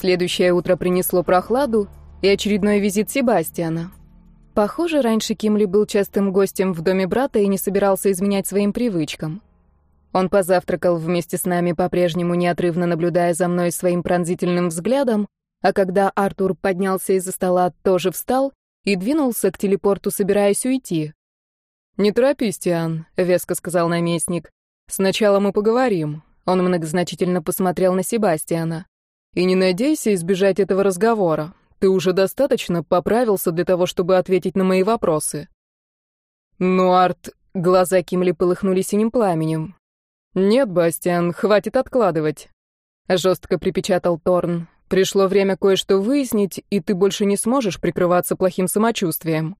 Следующее утро принесло прохладу и очередной визит Себастьяна. Похоже, раньше Кимли был частым гостем в доме брата и не собирался изменять своим привычкам. Он позавтракал вместе с нами, по-прежнему неотрывно наблюдая за мной своим пронзительным взглядом, а когда Артур поднялся из-за стола, тоже встал и двинулся к телепорту, собираясь уйти. «Не торопись, Тиан», — веско сказал наместник. «Сначала мы поговорим». Он многозначительно посмотрел на Себастьяна. «И не надейся избежать этого разговора. Ты уже достаточно поправился для того, чтобы ответить на мои вопросы». «Ну, Арт...» — глаза Кимли полыхнули синим пламенем. «Нет, Бастиан, хватит откладывать», — жестко припечатал Торн. «Пришло время кое-что выяснить, и ты больше не сможешь прикрываться плохим самочувствием».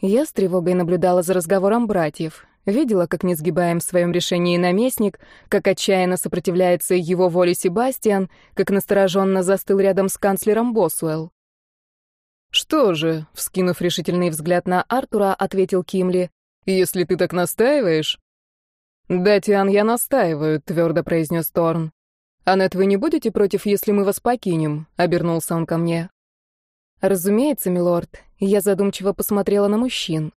Я с тревогой наблюдала за разговором братьев. Видела, как несгибаем в своем решении наместник, как отчаянно сопротивляется его воле Себастьян, как настороженно застыл рядом с канцлером Босуэлл. «Что же», — вскинув решительный взгляд на Артура, ответил Кимли, «если ты так настаиваешь...» «Да, Тиан, я настаиваю», — твердо произнес Торн. «Аннет, вы не будете против, если мы вас покинем?» — обернулся он ко мне. «Разумеется, милорд». Я задумчиво посмотрела на мужчин.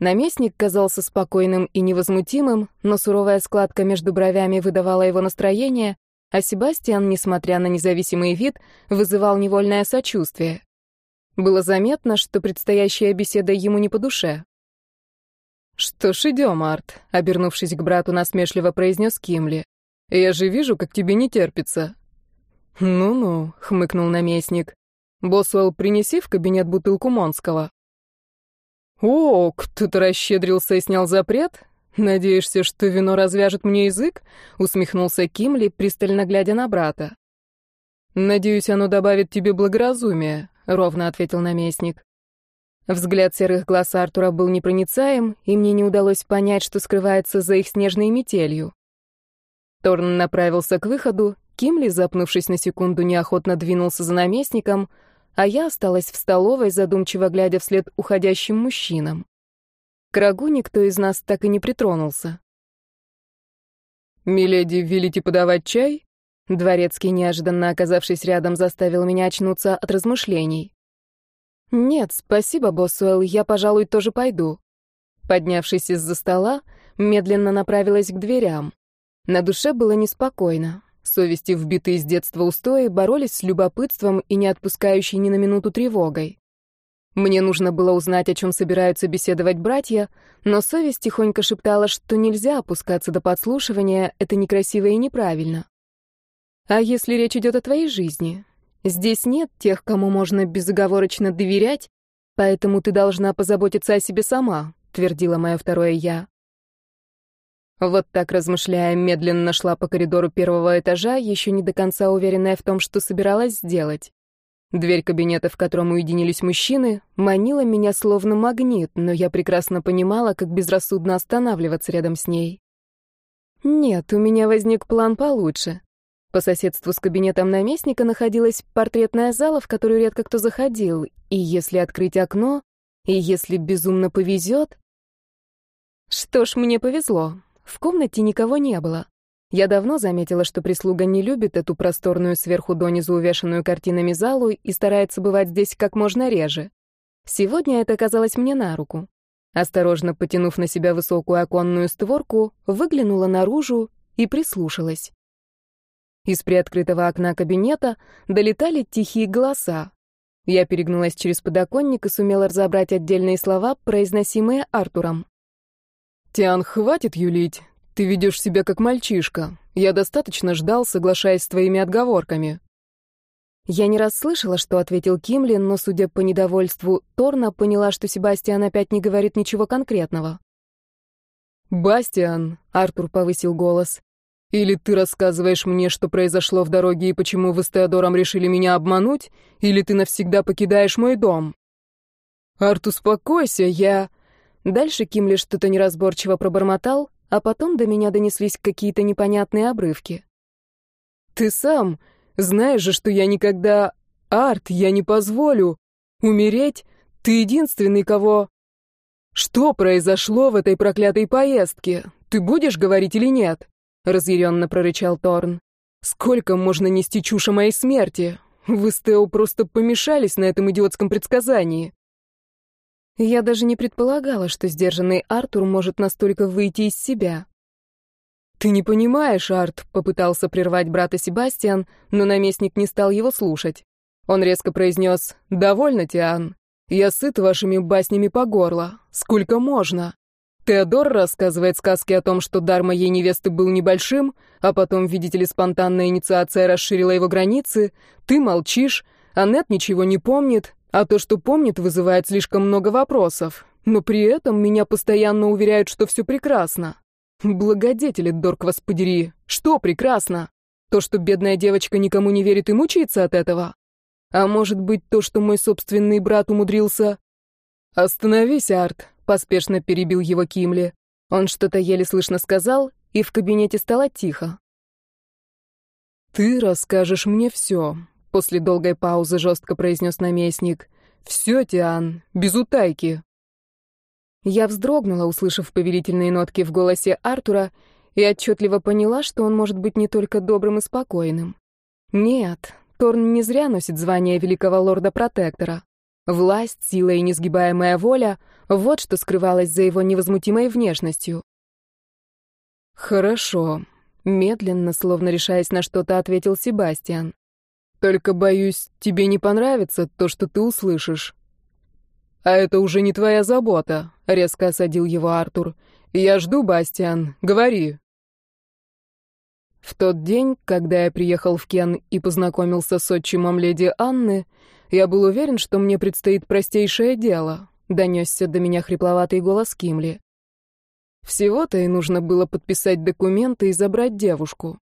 Наместник казался спокойным и невозмутимым, но суровая складка между бровями выдавала его настроение, а Себастьян, несмотря на независимый вид, вызывал невольное сочувствие. Было заметно, что предстоящая беседа ему не по душе. «Что ж, идем, Арт», — обернувшись к брату, насмешливо произнес Кимли. «Я же вижу, как тебе не терпится». «Ну-ну», — хмыкнул наместник. «Босуэлл, принеси в кабинет бутылку Монского». «О, кто-то расщедрился и снял запрет? Надеешься, что вино развяжет мне язык?» — усмехнулся Кимли, пристально глядя на брата. «Надеюсь, оно добавит тебе благоразумия», — ровно ответил наместник. Взгляд серых глаз Артура был непроницаем, и мне не удалось понять, что скрывается за их снежной метелью. Торн направился к выходу, Кимли, запнувшись на секунду, неохотно двинулся за наместником, а я осталась в столовой, задумчиво глядя вслед уходящим мужчинам. К рагу никто из нас так и не притронулся. «Миледи, велите подавать чай?» Дворецкий, неожиданно оказавшись рядом, заставил меня очнуться от размышлений. «Нет, спасибо, Боссуэлл, я, пожалуй, тоже пойду». Поднявшись из-за стола, медленно направилась к дверям. На душе было неспокойно. Совести, вбитые с детства устои, боролись с любопытством и не отпускающей ни на минуту тревогой. Мне нужно было узнать, о чем собираются беседовать братья, но совесть тихонько шептала, что нельзя опускаться до подслушивания, это некрасиво и неправильно. А если речь идет о твоей жизни? Здесь нет тех, кому можно безоговорочно доверять, поэтому ты должна позаботиться о себе сама, твердила мое второе я. Вот так размышляя, медленно шла по коридору первого этажа, еще не до конца уверенная в том, что собиралась сделать. Дверь кабинета, в котором уединились мужчины, манила меня словно магнит, но я прекрасно понимала, как безрассудно останавливаться рядом с ней. Нет, у меня возник план получше. По соседству с кабинетом наместника находилась портретная зала, в которую редко кто заходил, и если открыть окно, и если безумно повезет... Что ж, мне повезло. В комнате никого не было. Я давно заметила, что прислуга не любит эту просторную сверху донизу увешанную картинами залу и старается бывать здесь как можно реже. Сегодня это казалось мне на руку. Осторожно потянув на себя высокую оконную створку, выглянула наружу и прислушалась. Из приоткрытого окна кабинета долетали тихие голоса. Я перегнулась через подоконник и сумела разобрать отдельные слова, произносимые Артуром. «Тиан, хватит юлить. Ты ведешь себя как мальчишка. Я достаточно ждал, соглашаясь с твоими отговорками». Я не раз слышала, что ответил Кимли, но, судя по недовольству Торна, поняла, что Себастьян опять не говорит ничего конкретного. «Бастиан», — Артур повысил голос, или ты рассказываешь мне, что произошло в дороге и почему вы с Теодором решили меня обмануть, или ты навсегда покидаешь мой дом. Арт, успокойся, я... Дальше Кимли что-то неразборчиво пробормотал, а потом до меня донеслись какие-то непонятные обрывки. Ты сам знаешь же, что я никогда... Арт, я не позволю. Умереть? Ты единственный, кого... Что произошло в этой проклятой поездке? Ты будешь говорить или нет? — разъяренно прорычал Торн. «Сколько можно нести чушь о моей смерти? Вы с Тео просто помешались на этом идиотском предсказании. Я даже не предполагала, что сдержанный Артур может настолько выйти из себя. «Ты не понимаешь, Арт», — попытался прервать брата Себастьян, но наместник не стал его слушать. Он резко произнес «Довольно, Тиан. Я сыт вашими баснями по горло. Сколько можно?» Теодор рассказывает сказки о том, что дар моей невесты был небольшим, а потом, видите ли, спонтанная инициация расширила его границы. Ты молчишь, Аннет ничего не помнит, а то, что помнит, вызывает слишком много вопросов. Но при этом меня постоянно уверяют, что все прекрасно. Благодетели, Дорк вас подери. Что прекрасно? То, что бедная девочка никому не верит и мучается от этого? А может быть, то, что мой собственный брат умудрился... «Остановись, Арт», — поспешно перебил его Кимли. Он что-то еле слышно сказал, и в кабинете стало тихо. «Ты расскажешь мне все», После долгой паузы жестко произнес наместник. «Все, Тиан, без утайки». Я вздрогнула, услышав повелительные нотки в голосе Артура, и отчетливо поняла, что он может быть не только добрым и спокойным. Нет, Торн не зря носит звание великого лорда-протектора. Власть, сила и несгибаемая воля — вот что скрывалось за его невозмутимой внешностью. «Хорошо», — медленно, словно решаясь на что-то, ответил Себастьян. Только, боюсь, тебе не понравится то, что ты услышишь. А это уже не твоя забота, резко осадил его Артур. Я жду, Бастиан, говори. В тот день, когда я приехал в Кен и познакомился с отчимом леди Анны, я был уверен, что мне предстоит простейшее дело, донесся до меня хрипловатый голос Кимли. Всего-то и нужно было подписать документы и забрать девушку.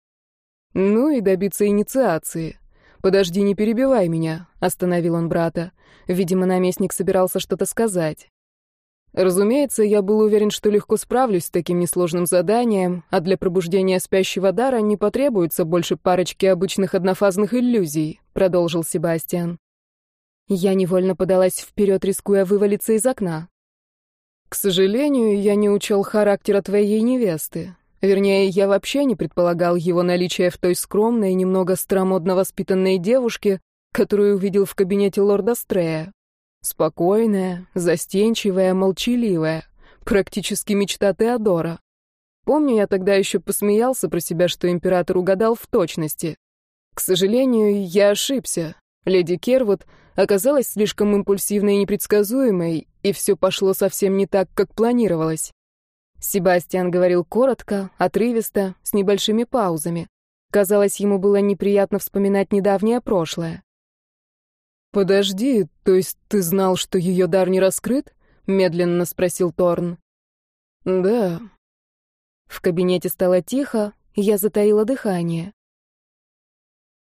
Ну и добиться инициации. «Подожди, не перебивай меня», — остановил он брата. Видимо, наместник собирался что-то сказать. Разумеется, я был уверен, что легко справлюсь с таким несложным заданием, а для пробуждения спящего дара не потребуется больше парочки обычных однофазных иллюзий, продолжил Себастьян. Я невольно подалась вперед, рискуя вывалиться из окна. К сожалению, я не учел характера твоей невесты. Вернее, я вообще не предполагал его наличие в той скромной, немного старомодно воспитанной девушке, которую увидел в кабинете лорда Стрея. Спокойная, застенчивая, молчаливая. Практически мечта Теодора. Помню, я тогда еще посмеялся про себя, что император угадал в точности. К сожалению, я ошибся. Леди Кервуд оказалась слишком импульсивной и непредсказуемой, и все пошло совсем не так, как планировалось. Себастьян говорил коротко, отрывисто, с небольшими паузами. Казалось, ему было неприятно вспоминать недавнее прошлое. «Подожди, то есть ты знал, что ее дар не раскрыт?» — медленно спросил Торн. «Да». В кабинете стало тихо, я затаила дыхание.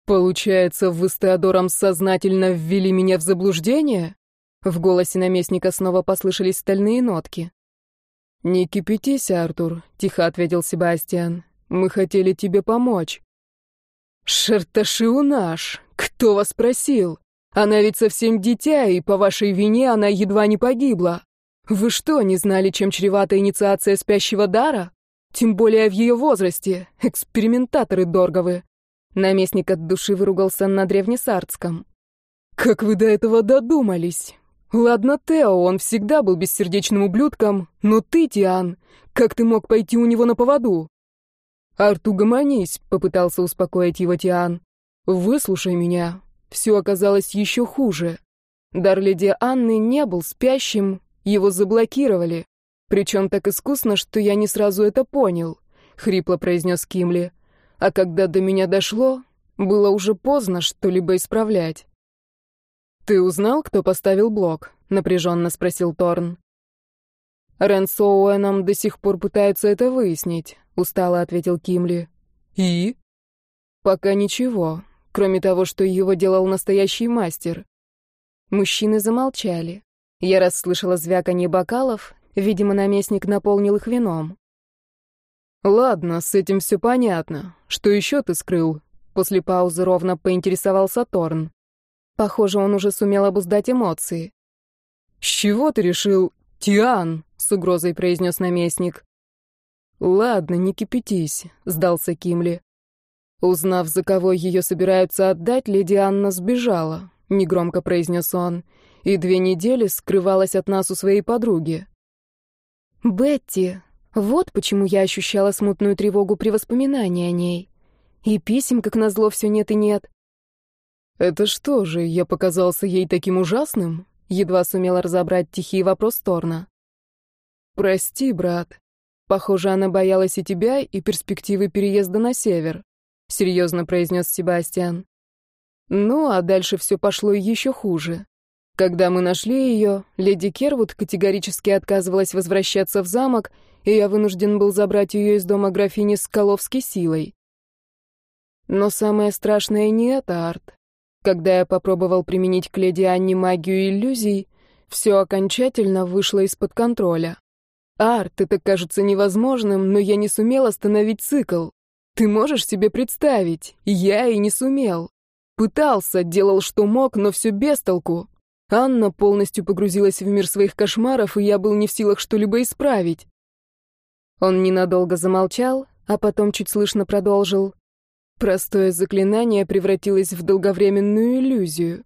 «Получается, вы с Теодором сознательно ввели меня в заблуждение?» В голосе наместника снова послышались стальные нотки. «Не кипятись, Артур», — тихо ответил Себастьян. «Мы хотели тебе помочь». «Шерташиу наш! Кто вас просил? Она ведь совсем дитя, и по вашей вине она едва не погибла. Вы что, не знали, чем чревата инициация спящего дара? Тем более в ее возрасте. Экспериментаторы Дорговы». Наместник от души выругался на древнесардском. «Как вы до этого додумались? Ладно, Тео, он всегда был бессердечным ублюдком, но ты, Тиан, как ты мог пойти у него на поводу? Арту, гомонись, попытался успокоить его Тиан. Выслушай меня. Все оказалось еще хуже. Дар леди Анны не был спящим, его заблокировали. Причем так искусно, что я не сразу это понял, хрипло произнес Кимли. А когда до меня дошло, было уже поздно что-либо исправлять. «Ты узнал, кто поставил блок?» — напряженно спросил Торн. «Рен с Оуэном до сих пор пытаются это выяснить», — устало ответил Кимли. «И?» «Пока ничего, кроме того, что его делал настоящий мастер». Мужчины замолчали. Я расслышала звяканье бокалов, видимо, наместник наполнил их вином. «Ладно, с этим все понятно. Что еще ты скрыл?» После паузы ровно поинтересовался Торн. Похоже, он уже сумел обуздать эмоции. «С чего ты решил, Тиан?» — с угрозой произнес наместник. «Ладно, не кипятись», — сдался Кимли. Узнав, за кого ее собираются отдать, леди Анна сбежала, негромко произнес он, и две недели скрывалась от нас у своей подруги. Бетти, вот почему я ощущала смутную тревогу при воспоминании о ней. И писем, как назло, все нет и нет. «Это что же, я показался ей таким ужасным?» Едва сумела разобрать тихий вопрос Торна. «Прости, брат. Похоже, она боялась и тебя, и перспективы переезда на север», — серьезно произнес Себастьян. Ну, а дальше все пошло еще хуже. Когда мы нашли ее, леди Кервуд категорически отказывалась возвращаться в замок, и я вынужден был забрать ее из дома графини Скаловски силой. Но самое страшное не это, Арт. Когда я попробовал применить к леди Анне магию иллюзий, все окончательно вышло из-под контроля. Арт, это кажется невозможным, но я не сумел остановить цикл. Ты можешь себе представить? Я и не сумел. Пытался, делал что мог, но все без толку. Анна полностью погрузилась в мир своих кошмаров, и я был не в силах что-либо исправить. Он ненадолго замолчал, а потом чуть слышно продолжил. Простое заклинание превратилось в долговременную иллюзию.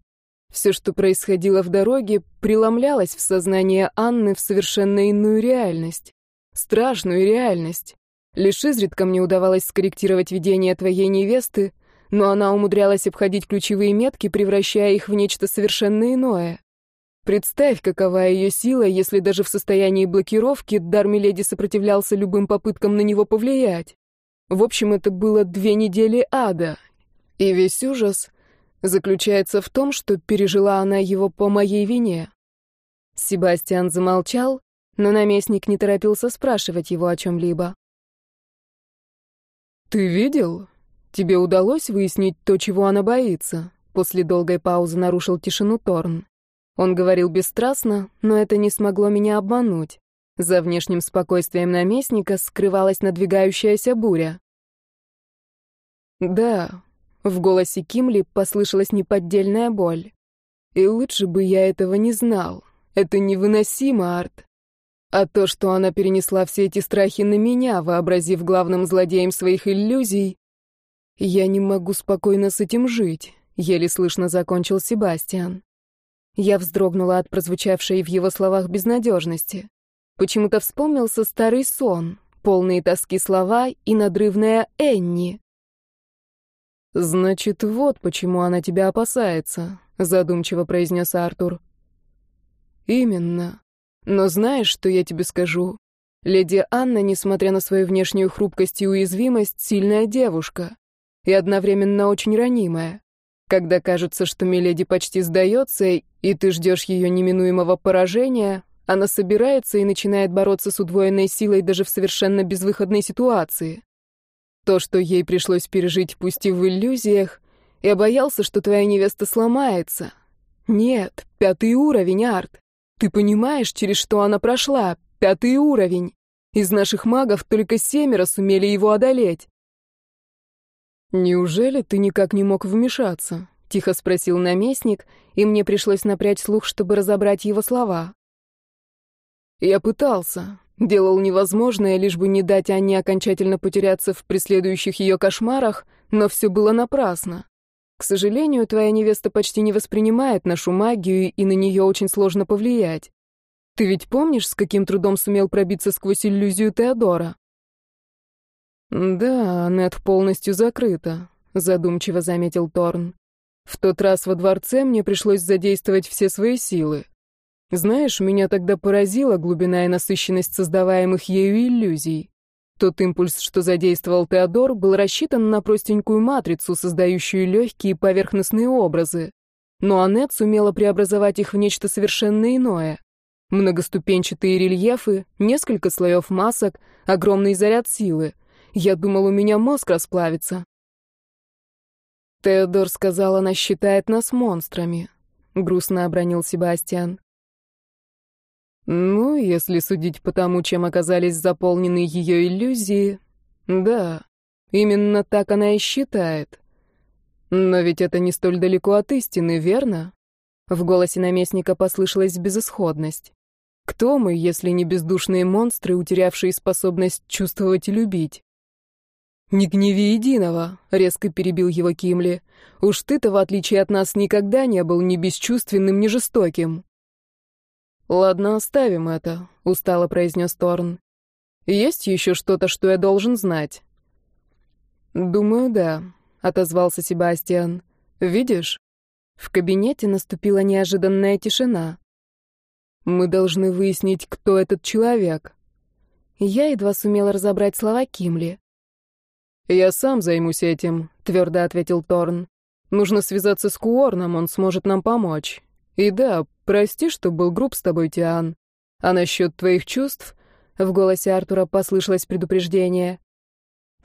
Все, что происходило в дороге, преломлялось в сознание Анны в совершенно иную реальность. Страшную реальность. Лишь изредка мне удавалось скорректировать видение твоей невесты, но она умудрялась обходить ключевые метки, превращая их в нечто совершенно иное. Представь, какова ее сила, если даже в состоянии блокировки дар Миледи сопротивлялся любым попыткам на него повлиять. В общем, это было две недели ада. И весь ужас заключается в том, что пережила она его по моей вине. Себастьян замолчал, но наместник не торопился спрашивать его о чем-либо. «Ты видел? Тебе удалось выяснить то, чего она боится?» После долгой паузы нарушил тишину Торн. Он говорил бесстрастно, но это не смогло меня обмануть. За внешним спокойствием наместника скрывалась надвигающаяся буря. Да, в голосе Кимли послышалась неподдельная боль. И лучше бы я этого не знал. Это невыносимо, Арт. А то, что она перенесла все эти страхи на меня, вообразив главным злодеем своих иллюзий, я не могу спокойно с этим жить, еле слышно закончил Себастьян. Я вздрогнула от прозвучавшей в его словах безнадежности. Почему-то вспомнился старый сон, полные тоски слова и надрывная Энни. «Значит, вот почему она тебя опасается», — задумчиво произнес Артур. «Именно. Но знаешь, что я тебе скажу? Леди Анна, несмотря на свою внешнюю хрупкость и уязвимость, сильная девушка. И одновременно очень ранимая. Когда кажется, что Миледи почти сдается, и ты ждешь ее неминуемого поражения, она собирается и начинает бороться с удвоенной силой даже в совершенно безвыходной ситуации. То, что ей пришлось пережить, пусть и в иллюзиях, я боялся, что твоя невеста сломается. Нет, пятый уровень, Арт. Ты понимаешь, через что она прошла? Пятый уровень. Из наших магов только семеро сумели его одолеть. «Неужели ты никак не мог вмешаться?» — тихо спросил наместник, и мне пришлось напрячь слух, чтобы разобрать его слова. Я пытался, делал невозможное, лишь бы не дать Анне окончательно потеряться в преследующих ее кошмарах, но все было напрасно. К сожалению, твоя невеста почти не воспринимает нашу магию, и на нее очень сложно повлиять. Ты ведь помнишь, с каким трудом сумел пробиться сквозь иллюзию Теодора? Да, Нет полностью закрыта, задумчиво заметил Торн. В тот раз во дворце мне пришлось задействовать все свои силы. Знаешь, меня тогда поразила глубина и насыщенность создаваемых ею иллюзий. Тот импульс, что задействовал Теодор, был рассчитан на простенькую матрицу, создающую легкие поверхностные образы. Но Аннет сумела преобразовать их в нечто совершенно иное. Многоступенчатые рельефы, несколько слоев масок, огромный заряд силы. Я думал, у меня мозг расплавится. Теодор сказал, она считает нас монстрами. Грустно обронил Себастьян. Ну, если судить по тому, чем оказались заполнены ее иллюзии, да, именно так она и считает. Но ведь это не столь далеко от истины, верно? В голосе наместника послышалась безысходность. Кто мы, если не бездушные монстры, утерявшие способность чувствовать и любить? «Не гневи единого», — резко перебил его Кимли. «Уж ты-то, в отличие от нас, никогда не был ни бесчувственным, ни жестоким». «Ладно, оставим это», — устало произнес Торн. «Есть еще что-то, что я должен знать?» «Думаю, да», — отозвался Себастьян. «Видишь?» В кабинете наступила неожиданная тишина. «Мы должны выяснить, кто этот человек». Я едва сумела разобрать слова Кимли. «Я сам займусь этим», — твердо ответил Торн. «Нужно связаться с Куорном, он сможет нам помочь. И да, прости, что был груб с тобой, Тиан. А насчет твоих чувств...» В голосе Артура послышалось предупреждение.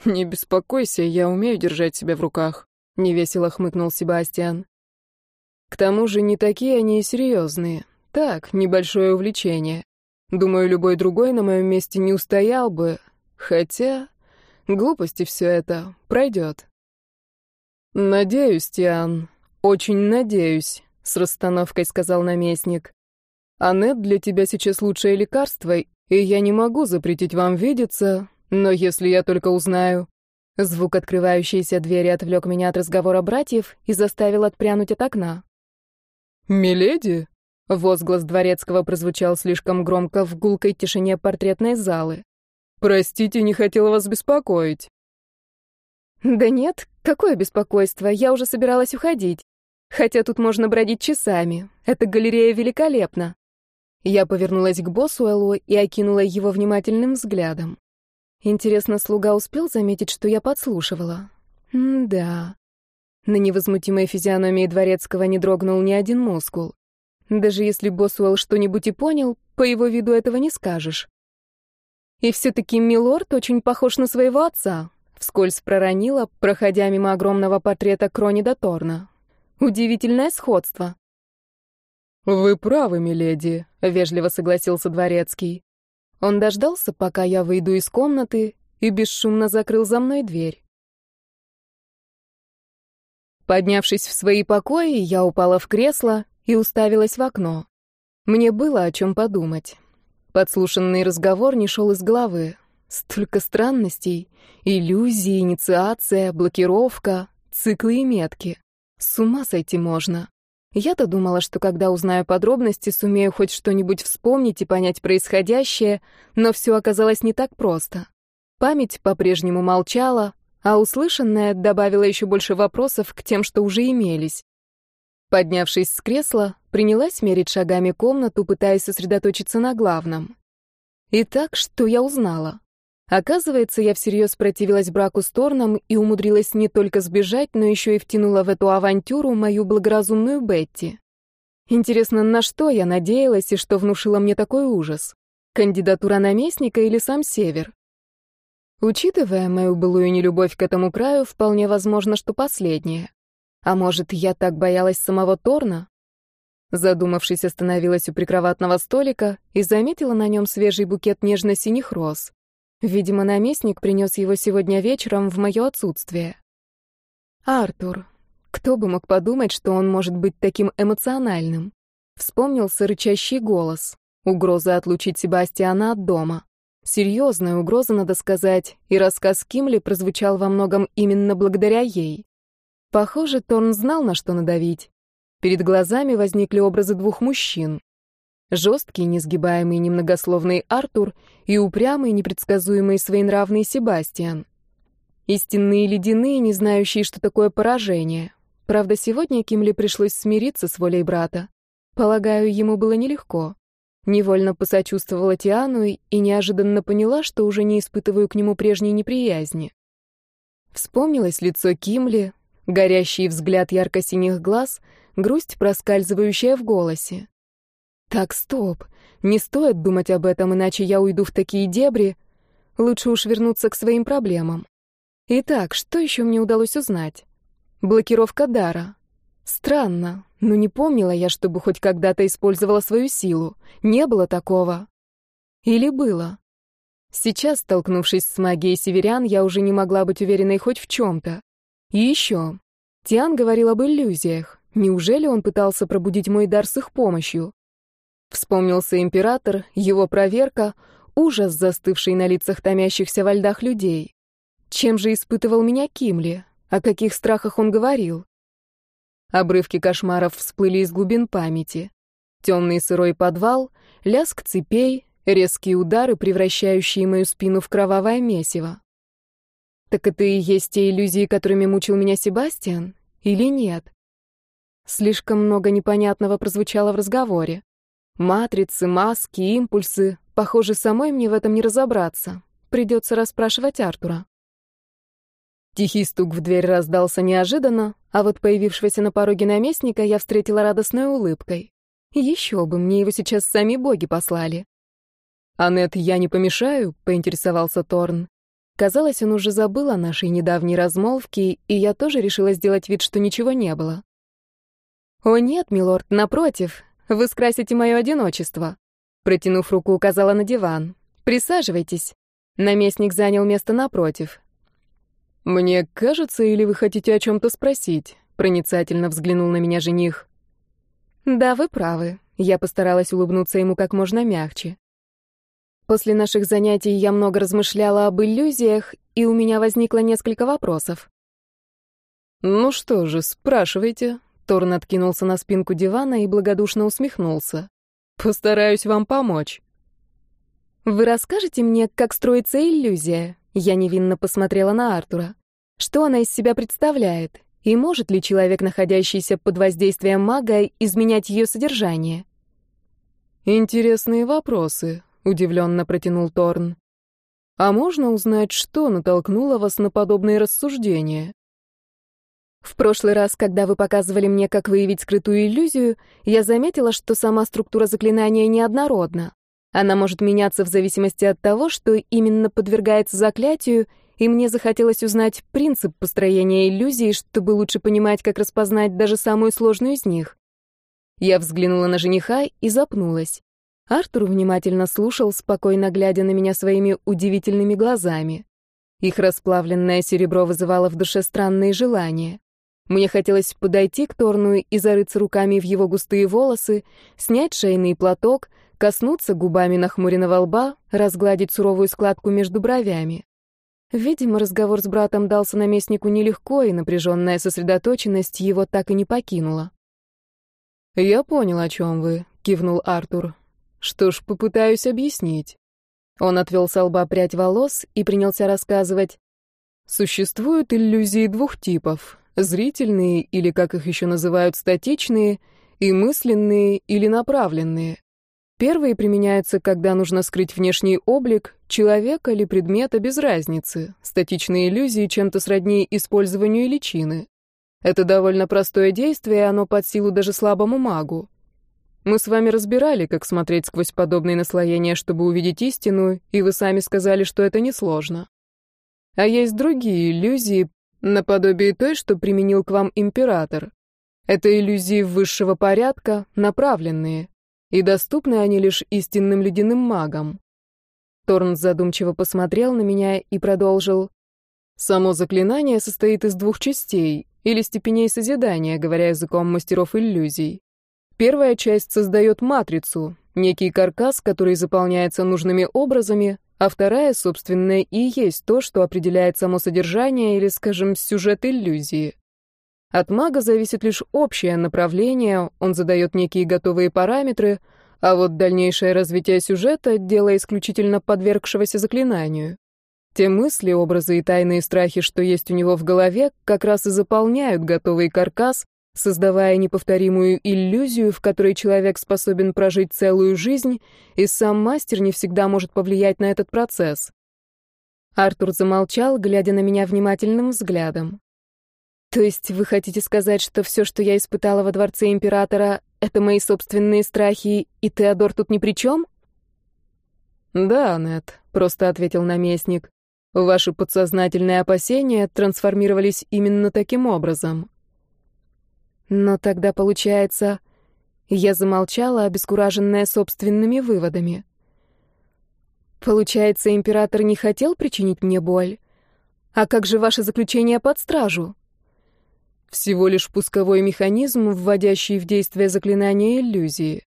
«Не беспокойся, я умею держать себя в руках», — невесело хмыкнул Себастьян. «К тому же не такие они и серьезные. Так, небольшое увлечение. Думаю, любой другой на моем месте не устоял бы. Хотя...» Глупости все это. Пройдет. «Надеюсь, Тиан, очень надеюсь», — с расстановкой сказал наместник. «Анет для тебя сейчас лучшее лекарство, и я не могу запретить вам видеться, но если я только узнаю...» Звук открывающейся двери отвлек меня от разговора братьев и заставил отпрянуть от окна. «Миледи?» — возглас дворецкого прозвучал слишком громко в гулкой тишине портретной залы. «Простите, не хотела вас беспокоить». «Да нет, какое беспокойство, я уже собиралась уходить. Хотя тут можно бродить часами. Эта галерея великолепна». Я повернулась к Босуэллу и окинула его внимательным взглядом. Интересно, слуга успел заметить, что я подслушивала? М-да. На невозмутимой физиономии дворецкого не дрогнул ни один мускул. Даже если Босуэлл что-нибудь и понял, по его виду этого не скажешь. И все-таки милорд очень похож на своего отца, вскользь проронила, проходя мимо огромного портрета Кронида Торна. Удивительное сходство. «Вы правы, миледи», — вежливо согласился дворецкий. Он дождался, пока я выйду из комнаты, и бесшумно закрыл за мной дверь. Поднявшись в свои покои, я упала в кресло и уставилась в окно. Мне было о чем подумать. Подслушанный разговор не шел из головы. Столько странностей. Иллюзии, инициация, блокировка, циклы и метки. С ума сойти можно. Я-то думала, что когда узнаю подробности, сумею хоть что-нибудь вспомнить и понять происходящее, но все оказалось не так просто. Память по-прежнему молчала, а услышанное добавило еще больше вопросов к тем, что уже имелись. Поднявшись с кресла, принялась мерить шагами комнату, пытаясь сосредоточиться на главном. Итак, что я узнала? Оказывается, я всерьез противилась браку с Торном и умудрилась не только сбежать, но еще и втянула в эту авантюру мою благоразумную Бетти. Интересно, на что я надеялась и что внушило мне такой ужас? Кандидатура наместника или сам Север? Учитывая мою былую нелюбовь к этому краю, вполне возможно, что последнее. А может, я так боялась самого Торна? Задумавшись, остановилась у прикроватного столика и заметила на нем свежий букет нежно-синих роз. Видимо, наместник принес его сегодня вечером в мое отсутствие. Артур. Кто бы мог подумать, что он может быть таким эмоциональным? Вспомнился рычащий голос. Угроза отлучить Себастьяна от дома. Серьезная угроза, надо сказать, и рассказ Кимли прозвучал во многом именно благодаря ей. Похоже, Торн знал, на что надавить. Перед глазами возникли образы двух мужчин. Жесткий, несгибаемый, немногословный Артур и упрямый, непредсказуемый, своенравный Себастьян. Истинные ледяные, не знающие, что такое поражение. Правда, сегодня Кимли пришлось смириться с волей брата. Полагаю, ему было нелегко. Невольно посочувствовала Тиану и неожиданно поняла, что уже не испытываю к нему прежней неприязни. Вспомнилось лицо Кимли, Горящий взгляд ярко-синих глаз, грусть, проскальзывающая в голосе. Так, стоп. Не стоит думать об этом, иначе я уйду в такие дебри. Лучше уж вернуться к своим проблемам. Итак, что еще мне удалось узнать? Блокировка дара. Странно, но не помнила я, чтобы хоть когда-то использовала свою силу. Не было такого. Или было? Сейчас, столкнувшись с магией северян, я уже не могла быть уверенной хоть в чем-то. И еще. Тиан говорил об иллюзиях. Неужели он пытался пробудить мой дар с их помощью? Вспомнился император, его проверка, ужас, застывший на лицах томящихся во льдах людей. Чем же испытывал меня Кимли? О каких страхах он говорил? Обрывки кошмаров всплыли из глубин памяти. Темный сырой подвал, лязг цепей, резкие удары, превращающие мою спину в кровавое месиво. Так это и есть те иллюзии, которыми мучил меня Себастьян? Или нет? Слишком много непонятного прозвучало в разговоре. Матрицы, маски, импульсы. Похоже, самой мне в этом не разобраться. Придется расспрашивать Артура. Тихий стук в дверь раздался неожиданно, а вот появившегося на пороге наместника я встретила радостной улыбкой. Еще бы, мне его сейчас сами боги послали. «Аннет, я не помешаю?» — поинтересовался Торн. Казалось, он уже забыл о нашей недавней размолвке, и я тоже решила сделать вид, что ничего не было. «О нет, милорд, напротив, вы скрасите мое одиночество». Протянув руку, указала на диван. «Присаживайтесь». Наместник занял место напротив. «Мне кажется, или вы хотите о чем-то спросить?» Проницательно взглянул на меня жених. «Да, вы правы». Я постаралась улыбнуться ему как можно мягче. После наших занятий я много размышляла об иллюзиях, и у меня возникло несколько вопросов. «Ну что же, спрашивайте». Торн откинулся на спинку дивана и благодушно усмехнулся. «Постараюсь вам помочь». «Вы расскажете мне, как строится иллюзия?» Я невинно посмотрела на Артура. Что она из себя представляет? И может ли человек, находящийся под воздействием мага, изменять ее содержание? Интересные вопросы, удивленно протянул Торн. А можно узнать, что натолкнуло вас на подобные рассуждения? В прошлый раз, когда вы показывали мне, как выявить скрытую иллюзию, я заметила, что сама структура заклинания неоднородна. Она может меняться в зависимости от того, что именно подвергается заклятию, и мне захотелось узнать принцип построения иллюзии, чтобы лучше понимать, как распознать даже самую сложную из них. Я взглянула на жениха и запнулась. Артур внимательно слушал, спокойно глядя на меня своими удивительными глазами. Их расплавленное серебро вызывало в душе странные желания. Мне хотелось подойти к Торну и зарыться руками в его густые волосы, снять шейный платок, коснуться губами нахмуренного лба, разгладить суровую складку между бровями. Видимо, разговор с братом дался наместнику нелегко, и напряженная сосредоточенность его так и не покинула. «Я понял, о чем вы», — кивнул Артур. «Что ж, попытаюсь объяснить». Он отвел с лба прядь волос и принялся рассказывать. Существуют иллюзии двух типов — зрительные, или, как их еще называют, статичные, и мысленные или направленные. Первые применяются, когда нужно скрыть внешний облик человека или предмета без разницы. Статичные иллюзии чем-то сродни использованию личины. Это довольно простое действие, оно под силу даже слабому магу. Мы с вами разбирали, как смотреть сквозь подобные наслоения, чтобы увидеть истину, и вы сами сказали, что это несложно. А есть другие иллюзии, наподобие той, что применил к вам император. Это иллюзии высшего порядка, направленные и доступны они лишь истинным ледяным магам. Торн задумчиво посмотрел на меня и продолжил. Само заклинание состоит из двух частей, или степеней созидания, говоря языком мастеров иллюзий. Первая часть создает матрицу, некий каркас, который заполняется нужными образами, а вторая, собственно, и есть то, что определяет само содержание или, скажем, сюжет иллюзии. От мага зависит лишь общее направление, он задает некие готовые параметры, а вот дальнейшее развитие сюжета — дело исключительно подвергшегося заклинанию. Те мысли, образы и тайные страхи, что есть у него в голове, как раз и заполняют готовый каркас, создавая неповторимую иллюзию, в которой человек способен прожить целую жизнь, и сам мастер не всегда может повлиять на этот процесс. Артур замолчал, глядя на меня внимательным взглядом. То есть вы хотите сказать, что все, что я испытала во дворце императора, это мои собственные страхи, и Теодор тут ни при чем? Да, Нет, просто ответил наместник. Ваши подсознательные опасения трансформировались именно таким образом. Но тогда получается, я замолчала, обескураженная собственными выводами. Получается, император не хотел причинить мне боль. А как же ваше заключение под стражу? Всего лишь пусковой механизм, вводящий в действие заклинание иллюзии.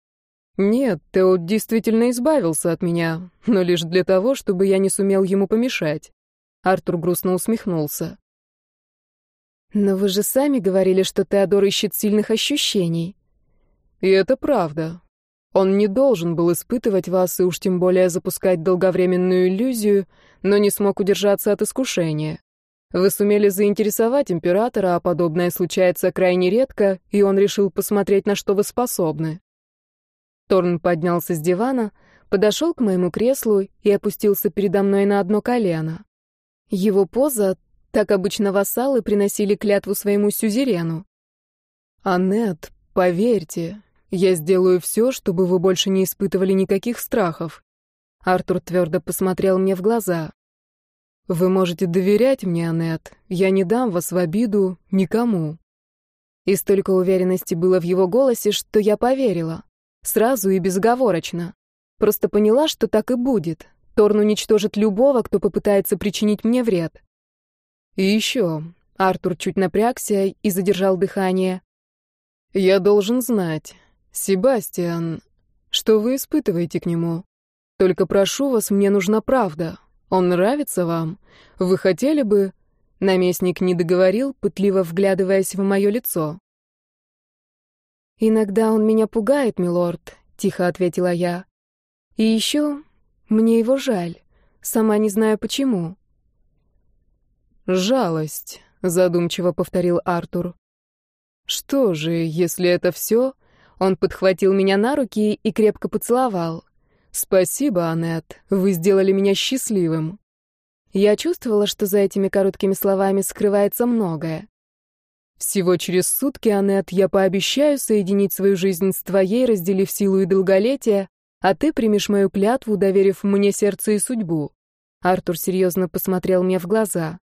Нет, Тео действительно избавился от меня, но лишь для того, чтобы я не сумел ему помешать. Артур грустно усмехнулся. «Но вы же сами говорили, что Теодор ищет сильных ощущений». «И это правда. Он не должен был испытывать вас и уж тем более запускать долговременную иллюзию, но не смог удержаться от искушения. Вы сумели заинтересовать императора, а подобное случается крайне редко, и он решил посмотреть, на что вы способны. Торн поднялся с дивана, подошел к моему креслу и опустился передо мной на одно колено. Его поза, так обычно вассалы приносили клятву своему сюзерену. «Аннет, поверьте, я сделаю все, чтобы вы больше не испытывали никаких страхов. Артур твердо посмотрел мне в глаза. Вы можете доверять мне, Аннет. Я не дам вас в обиду никому. И столько уверенности было в его голосе, что я поверила. Сразу и безоговорочно. Просто поняла, что так и будет. Торн уничтожит любого, кто попытается причинить мне вред. И еще. Артур чуть напрягся и задержал дыхание. Я должен знать, «Себастьян, что вы испытываете к нему? Только прошу вас, мне нужна правда. Он нравится вам? Вы хотели бы...» Наместник не договорил, пытливо вглядываясь в мое лицо. «Иногда он меня пугает, милорд», — тихо ответила я. «И еще мне его жаль. Сама не знаю почему». «Жалость», — задумчиво повторил Артур. «Что же, если это все, он подхватил меня на руки и крепко поцеловал. «Спасибо, Аннет, вы сделали меня счастливым». Я чувствовала, что за этими короткими словами скрывается многое. Всего через сутки, Аннет, я пообещаю соединить свою жизнь с твоей, разделив силу и долголетие, а ты примешь мою клятву, доверив мне сердце и судьбу. Артур серьезно посмотрел мне в глаза.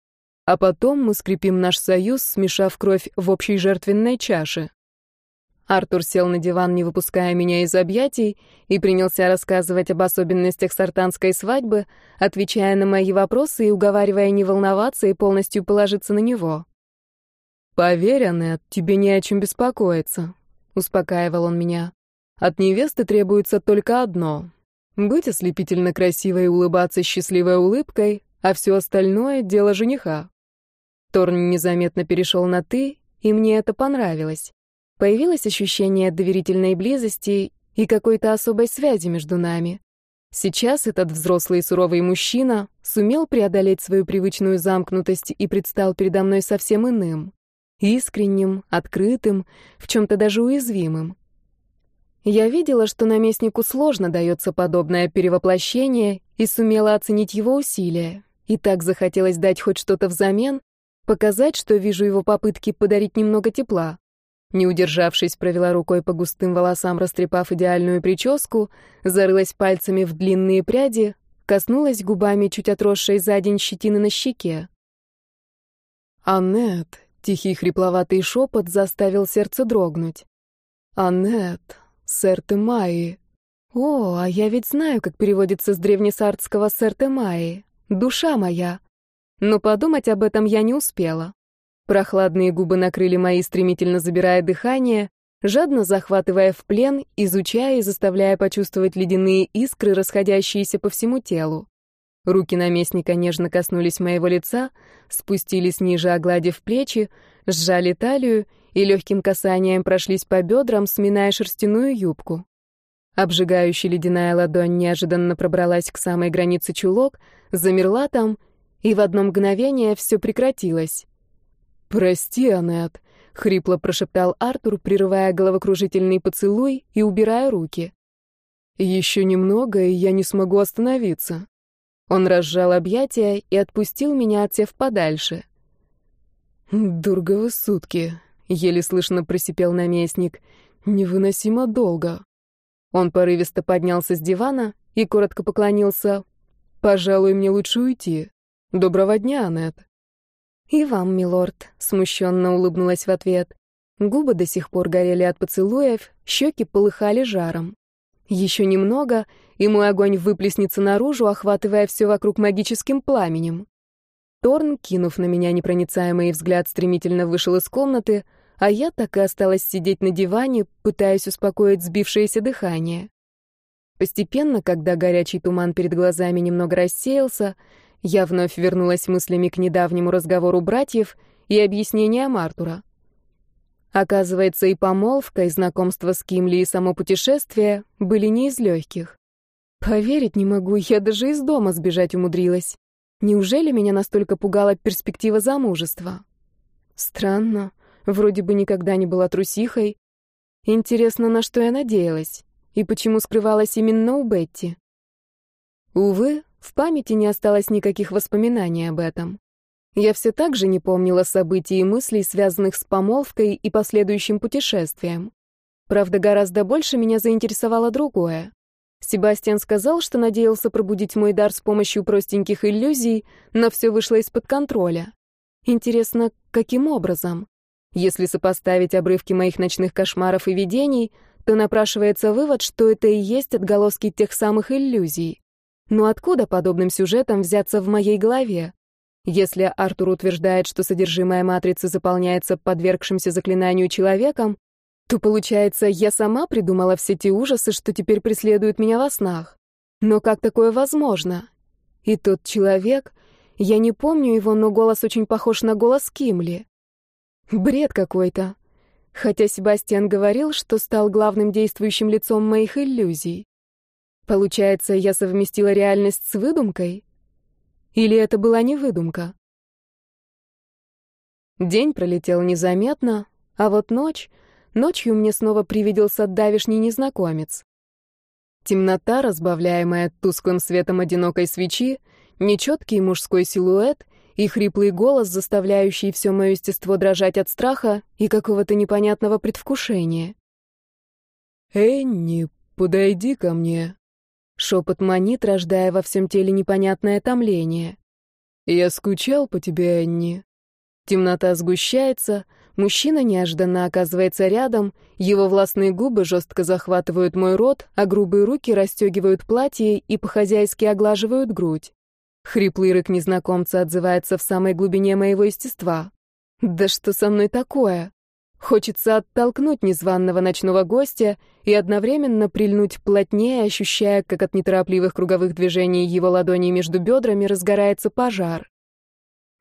А потом мы скрепим наш союз, смешав кровь в общей жертвенной чаше. Артур сел на диван, не выпуская меня из объятий, и принялся рассказывать об особенностях сартанской свадьбы, отвечая на мои вопросы и уговаривая не волноваться и полностью положиться на него. «Поверь, Аннет, тебе не о чем беспокоиться», — успокаивал он меня. «От невесты требуется только одно — быть ослепительно красивой и улыбаться счастливой улыбкой, а все остальное — дело жениха». Торн незаметно перешел на «ты», и мне это понравилось. Появилось ощущение доверительной близости и какой-то особой связи между нами. Сейчас этот взрослый и суровый мужчина сумел преодолеть свою привычную замкнутость и предстал передо мной совсем иным. Искренним, открытым, в чем-то даже уязвимым. Я видела, что наместнику сложно дается подобное перевоплощение и сумела оценить его усилия. И так захотелось дать хоть что-то взамен, показать, что вижу его попытки подарить немного тепла. Не удержавшись, провела рукой по густым волосам, растрепав идеальную прическу, зарылась пальцами в длинные пряди, коснулась губами чуть отросшей за день щетины на щеке. «Аннет», — тихий хрипловатый шепот заставил сердце дрогнуть. «Аннет, сэр Темаи». «О, а я ведь знаю, как переводится с древнесардского сэр Темаи. Душа моя». Но подумать об этом я не успела. Прохладные губы накрыли мои, стремительно забирая дыхание, жадно захватывая в плен, изучая и заставляя почувствовать ледяные искры, расходящиеся по всему телу. Руки наместника нежно коснулись моего лица, спустились ниже, огладив плечи, сжали талию и легким касанием прошлись по бедрам, сминая шерстяную юбку. Обжигающая ледяная ладонь неожиданно пробралась к самой границе чулок, замерла там, и в одно мгновение все прекратилось. «Прости, Аннет», — хрипло прошептал Артур, прерывая головокружительный поцелуй и убирая руки. «Еще немного, и я не смогу остановиться». Он разжал объятия и отпустил меня, отсев подальше. «Дурговы сутки», — еле слышно просипел наместник. «Невыносимо долго». Он порывисто поднялся с дивана и коротко поклонился. «Пожалуй, мне лучше уйти. Доброго дня, Аннет». «И вам, милорд», — смущенно улыбнулась в ответ. Губы до сих пор горели от поцелуев, щеки полыхали жаром. Еще немного, и мой огонь выплеснется наружу, охватывая все вокруг магическим пламенем. Торн, кинув на меня непроницаемый взгляд, стремительно вышел из комнаты, а я так и осталась сидеть на диване, пытаясь успокоить сбившееся дыхание. Постепенно, когда горячий туман перед глазами немного рассеялся, Я вновь вернулась мыслями к недавнему разговору братьев и объяснениям Артура. Оказывается, и помолвка, и знакомство с Кимли, и само путешествие были не из легких. Поверить не могу, я даже из дома сбежать умудрилась. Неужели меня настолько пугала перспектива замужества? Странно, вроде бы никогда не была трусихой. Интересно, на что я надеялась, и почему скрывалась именно у Бетти. Увы, в памяти не осталось никаких воспоминаний об этом. Я все так же не помнила событий и мыслей, связанных с помолвкой и последующим путешествием. Правда, гораздо больше меня заинтересовало другое. Себастьян сказал, что надеялся пробудить мой дар с помощью простеньких иллюзий, но все вышло из-под контроля. Интересно, каким образом? Если сопоставить обрывки моих ночных кошмаров и видений, то напрашивается вывод, что это и есть отголоски тех самых иллюзий. Но откуда подобным сюжетом взяться в моей голове? Если Артур утверждает, что содержимое матрицы заполняется подвергшимся заклинанию человеком, то, получается, я сама придумала все те ужасы, что теперь преследуют меня во снах. Но как такое возможно? И тот человек, я не помню его, но голос очень похож на голос Кимли. Бред какой-то. Хотя Себастьян говорил, что стал главным действующим лицом моих иллюзий. Получается, я совместила реальность с выдумкой? Или это была не выдумка? День пролетел незаметно, а вот ночь... Ночью мне снова привиделся давишний незнакомец. Темнота, разбавляемая тусклым светом одинокой свечи, нечеткий мужской силуэт и хриплый голос, заставляющий все мое естество дрожать от страха и какого-то непонятного предвкушения. «Энни, подойди ко мне», Шепот манит, рождая во всем теле непонятное томление. «Я скучал по тебе, Анни». Темнота сгущается, мужчина неожиданно оказывается рядом, его властные губы жестко захватывают мой рот, а грубые руки расстегивают платье и по-хозяйски оглаживают грудь. Хриплый рык незнакомца отзывается в самой глубине моего естества. «Да что со мной такое?» Хочется оттолкнуть незваного ночного гостя и одновременно прильнуть плотнее, ощущая, как от неторопливых круговых движений его ладоней между бедрами разгорается пожар.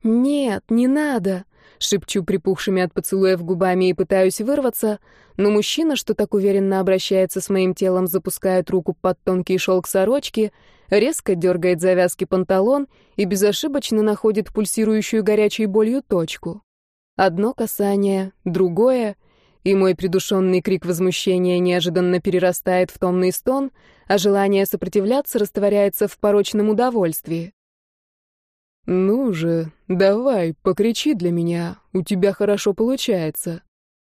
«Нет, не надо!» — шепчу припухшими от поцелуев губами и пытаюсь вырваться, но мужчина, что так уверенно обращается с моим телом, запускает руку под тонкий шелк сорочки, резко дергает завязки панталон и безошибочно находит пульсирующую горячей болью точку. Одно касание, другое, и мой придушенный крик возмущения неожиданно перерастает в томный стон, а желание сопротивляться растворяется в порочном удовольствии. «Ну же, давай, покричи для меня, у тебя хорошо получается».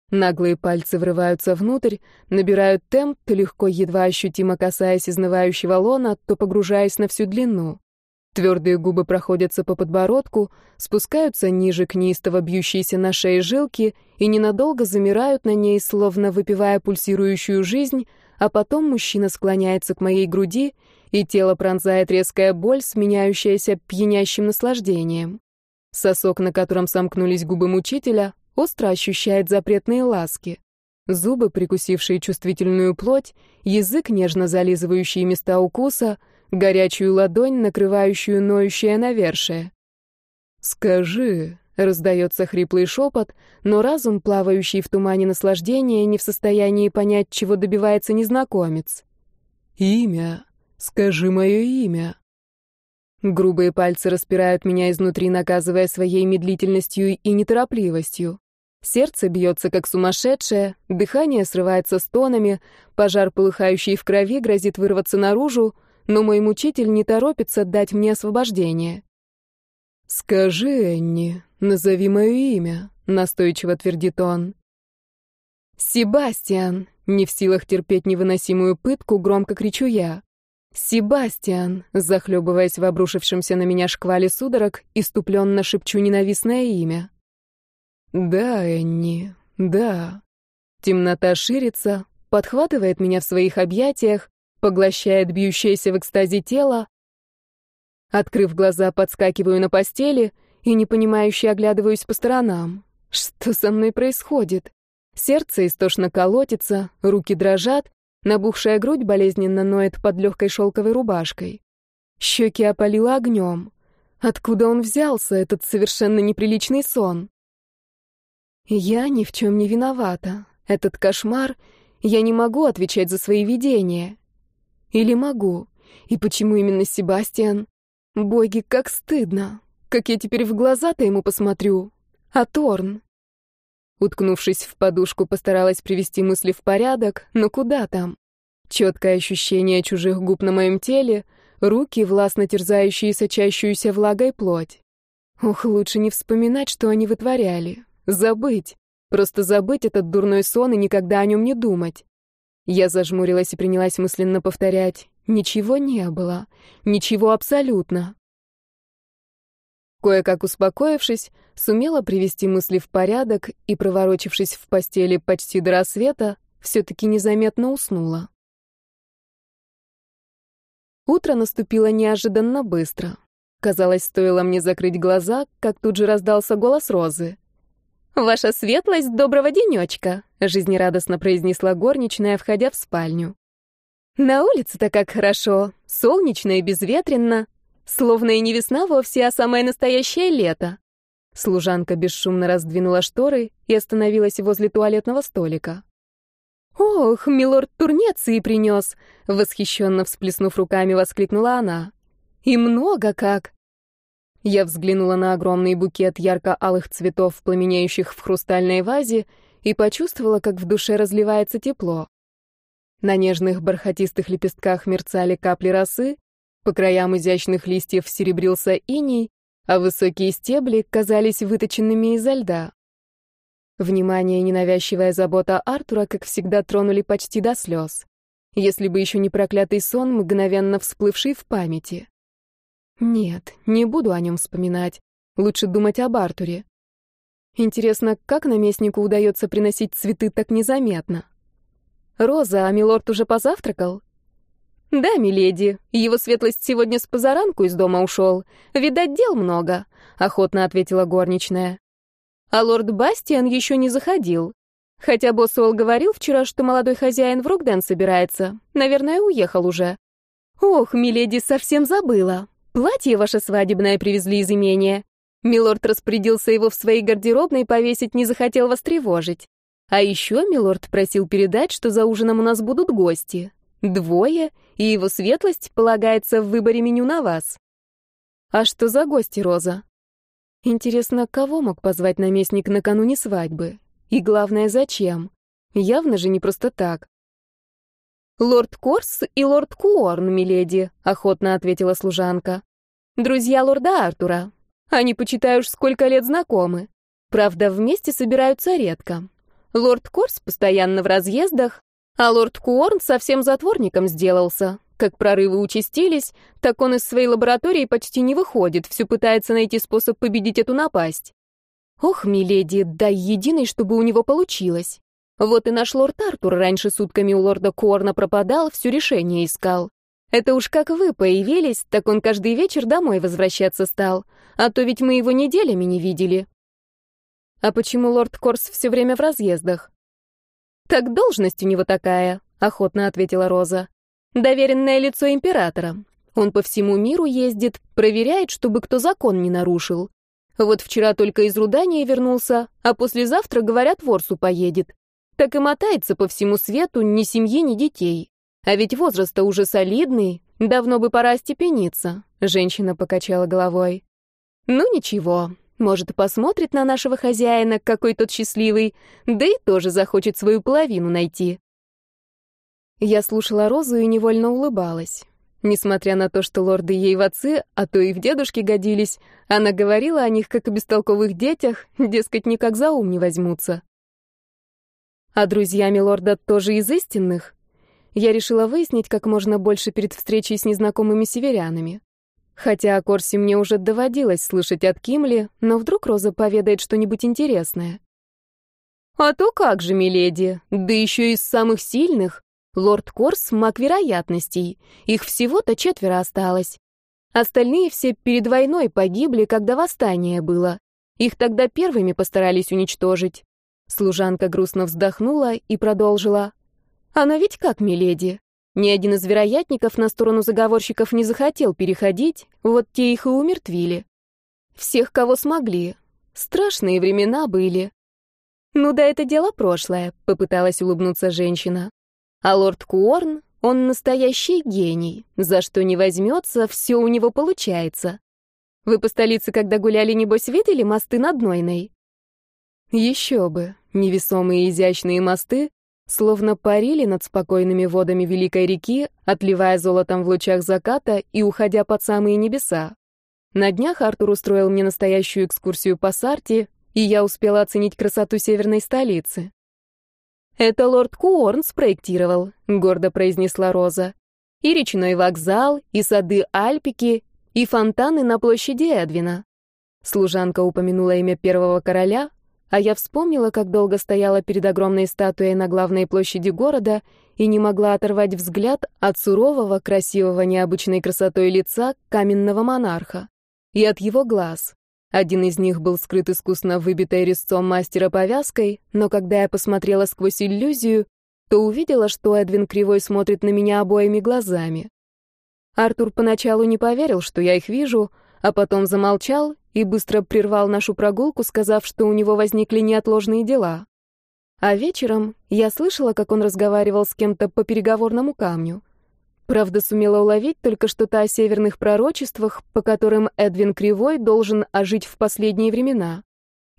Наглые пальцы врываются внутрь, набирают темп, то легко, едва ощутимо касаясь изнывающего лона, то погружаясь на всю длину. Твердые губы проходятся по подбородку, спускаются ниже к неистово бьющейся на шее жилки и ненадолго замирают на ней, словно выпивая пульсирующую жизнь, а потом мужчина склоняется к моей груди, и тело пронзает резкая боль, сменяющаяся пьянящим наслаждением. Сосок, на котором сомкнулись губы мучителя, остро ощущает запретные ласки. Зубы, прикусившие чувствительную плоть, язык, нежно зализывающий места укуса — горячую ладонь, накрывающую ноющее навершие. «Скажи», — раздается хриплый шепот, но разум, плавающий в тумане наслаждения, не в состоянии понять, чего добивается незнакомец. «Имя. Скажи мое имя». Грубые пальцы распирают меня изнутри, наказывая своей медлительностью и неторопливостью. Сердце бьется как сумасшедшее, дыхание срывается стонами, пожар, полыхающий в крови, грозит вырваться наружу, но мой мучитель не торопится дать мне освобождение. «Скажи, Энни, назови мое имя», — настойчиво твердит он. «Себастьян!» — не в силах терпеть невыносимую пытку, громко кричу я. «Себастьян!» — захлебываясь в обрушившемся на меня шквале судорог, иступленно шепчу ненавистное имя. «Да, Энни, да». Темнота ширится, подхватывает меня в своих объятиях, поглощает бьющееся в экстазе тело. Открыв глаза, подскакиваю на постели и непонимающе оглядываюсь по сторонам. Что со мной происходит? Сердце истошно колотится, руки дрожат, набухшая грудь болезненно ноет под легкой шелковой рубашкой. Щеки опалило огнем. Откуда он взялся, этот совершенно неприличный сон? Я ни в чем не виновата. Этот кошмар... Я не могу отвечать за свои видения. Или могу? И почему именно Себастьян? Боги, как стыдно. Как я теперь в глаза-то ему посмотрю. А Торн? Уткнувшись в подушку, постаралась привести мысли в порядок, но куда там? Четкое ощущение чужих губ на моем теле, руки, властно терзающие сочащуюся влагой плоть. Ох, лучше не вспоминать, что они вытворяли. Забыть. Просто забыть этот дурной сон и никогда о нем не думать. Я зажмурилась и принялась мысленно повторять. Ничего не было. Ничего абсолютно. Кое-как успокоившись, сумела привести мысли в порядок и, проворочившись в постели почти до рассвета, все-таки незаметно уснула. Утро наступило неожиданно быстро. Казалось, стоило мне закрыть глаза, как тут же раздался голос Розы. «Ваша светлость, доброго денечка!» — жизнерадостно произнесла горничная, входя в спальню. «На улице-то как хорошо, солнечно и безветренно, словно и не весна вовсе, а самое настоящее лето». Служанка бесшумно раздвинула шторы и остановилась возле туалетного столика. «Ох, милорд Турнеции принес!» — восхищенно всплеснув руками, воскликнула она. «И много как!» Я взглянула на огромный букет ярко-алых цветов, пламенеющих в хрустальной вазе, и почувствовала, как в душе разливается тепло. На нежных бархатистых лепестках мерцали капли росы, по краям изящных листьев серебрился иней, а высокие стебли казались выточенными изо льда. Внимание и ненавязчивая забота Артура, как всегда, тронули почти до слез. Если бы еще не проклятый сон, мгновенно всплывший в памяти. Нет, не буду о нем вспоминать. Лучше думать об Артуре. Интересно, как наместнику удается приносить цветы так незаметно? Роза, а милорд уже позавтракал? Да, миледи. Его светлость сегодня с позаранку из дома ушел. Видать, дел много, охотно ответила горничная. А лорд Бастиан еще не заходил. Хотя Боссуэлл говорил вчера, что молодой хозяин в Рокден собирается. Наверное, уехал уже. Ох, миледи, совсем забыла. Платье ваше свадебное привезли из имения. Милорд распорядился его в своей гардеробной повесить, не захотел вас тревожить. А еще милорд просил передать, что за ужином у нас будут гости. Двое, и его светлость полагается в выборе меню на вас. А что за гости, Роза? Интересно, кого мог позвать наместник накануне свадьбы? И главное, зачем? Явно же не просто так. «Лорд Корс и лорд Куорн, миледи», — охотно ответила служанка. «Друзья лорда Артура. Они, почитаю уж, сколько лет знакомы. Правда, вместе собираются редко. Лорд Корс постоянно в разъездах, а лорд Куорн совсем затворником сделался. Как прорывы участились, так он из своей лаборатории почти не выходит, все пытается найти способ победить эту напасть. Ох, миледи, дай единый, чтобы у него получилось. Вот и наш лорд Артур раньше сутками у лорда Корна пропадал, все решение искал. Это уж как вы появились, так он каждый вечер домой возвращаться стал. А то ведь мы его неделями не видели. А почему лорд Корс все время в разъездах? Так должность у него такая, охотно ответила Роза. Доверенное лицо императора. Он по всему миру ездит, проверяет, чтобы кто закон не нарушил. Вот вчера только из Рудания вернулся, а послезавтра, говорят, в Орсу поедет. Так и мотается по всему свету, ни семьи, ни детей. А ведь возраст-то уже солидный, давно бы пора степениться. Женщина покачала головой. Ну ничего, может, посмотрит на нашего хозяина, какой тот счастливый, да и тоже захочет свою половину найти. Я слушала Розу и невольно улыбалась. Несмотря на то, что лорды ей в отцы, а то и в дедушки годились, она говорила о них как о бестолковых детях, дескать, никак за ум не возьмутся. А друзьями лорда тоже из истинных? Я решила выяснить как можно больше перед встречей с незнакомыми северянами. Хотя о Корсе мне уже доводилось слышать от Кимли, но вдруг Роза поведает что-нибудь интересное. «А то как же, миледи, да еще из самых сильных. Лорд Корс — маг вероятностей. Их всего-то четверо осталось. Остальные все перед войной погибли, когда восстание было. Их тогда первыми постарались уничтожить. Служанка грустно вздохнула и продолжила. Она ведь как, миледи? Ни один из вероятников на сторону заговорщиков не захотел переходить, вот те их и умертвили. Всех, кого смогли. Страшные времена были. Ну да, это дело прошлое, попыталась улыбнуться женщина. А лорд Куорн, он настоящий гений. За что не возьмется, все у него получается. Вы по столице, когда гуляли, небось, видели мосты над Нойной? Еще бы. Невесомые изящные мосты словно парили над спокойными водами великой реки, отливая золотом в лучах заката и уходя под самые небеса. На днях Артур устроил мне настоящую экскурсию по Сарте, и я успела оценить красоту северной столицы. «Это лорд Куорн спроектировал», — гордо произнесла Роза. «И речной вокзал, и сады Альпики, и фонтаны на площади Эдвина». Служанка упомянула имя первого короля, а я вспомнила, как долго стояла перед огромной статуей на главной площади города и не могла оторвать взгляд от сурового, красивого, необычной красотой лица каменного монарха и от его глаз. Один из них был скрыт искусно выбитой резцом мастера повязкой, но когда я посмотрела сквозь иллюзию, то увидела, что Эдвин Кривой смотрит на меня обоими глазами. Артур поначалу не поверил, что я их вижу, а потом замолчал и быстро прервал нашу прогулку, сказав, что у него возникли неотложные дела. А вечером я слышала, как он разговаривал с кем-то по переговорному камню. Правда, сумела уловить только что-то о северных пророчествах, по которым Эдвин Кривой должен ожить в последние времена,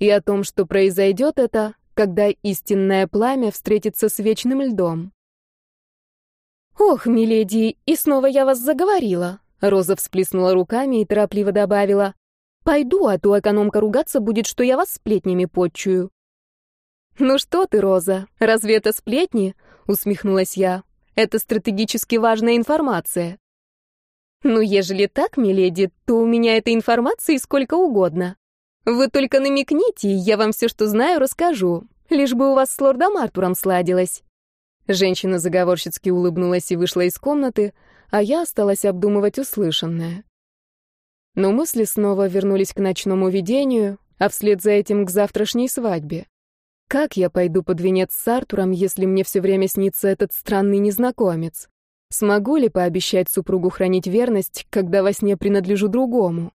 и о том, что произойдет это, когда истинное пламя встретится с вечным льдом. «Ох, миледи, и снова я вас заговорила!» Роза всплеснула руками и торопливо добавила. «Пойду, а то экономка ругаться будет, что я вас сплетнями подчую». «Ну что ты, Роза, разве это сплетни?» — усмехнулась я. «Это стратегически важная информация». «Ну, ежели так, миледи, то у меня этой информации сколько угодно. Вы только намекните, я вам все, что знаю, расскажу, лишь бы у вас с лордом Артуром сладилось». Женщина заговорщицки улыбнулась и вышла из комнаты, а я осталась обдумывать услышанное. Но мысли снова вернулись к ночному видению, а вслед за этим к завтрашней свадьбе. Как я пойду под венец с Артуром, если мне все время снится этот странный незнакомец? Смогу ли пообещать супругу хранить верность, когда во сне принадлежу другому?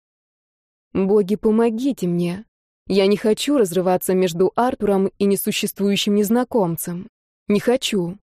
Боги, помогите мне. Я не хочу разрываться между Артуром и несуществующим незнакомцем. Не хочу.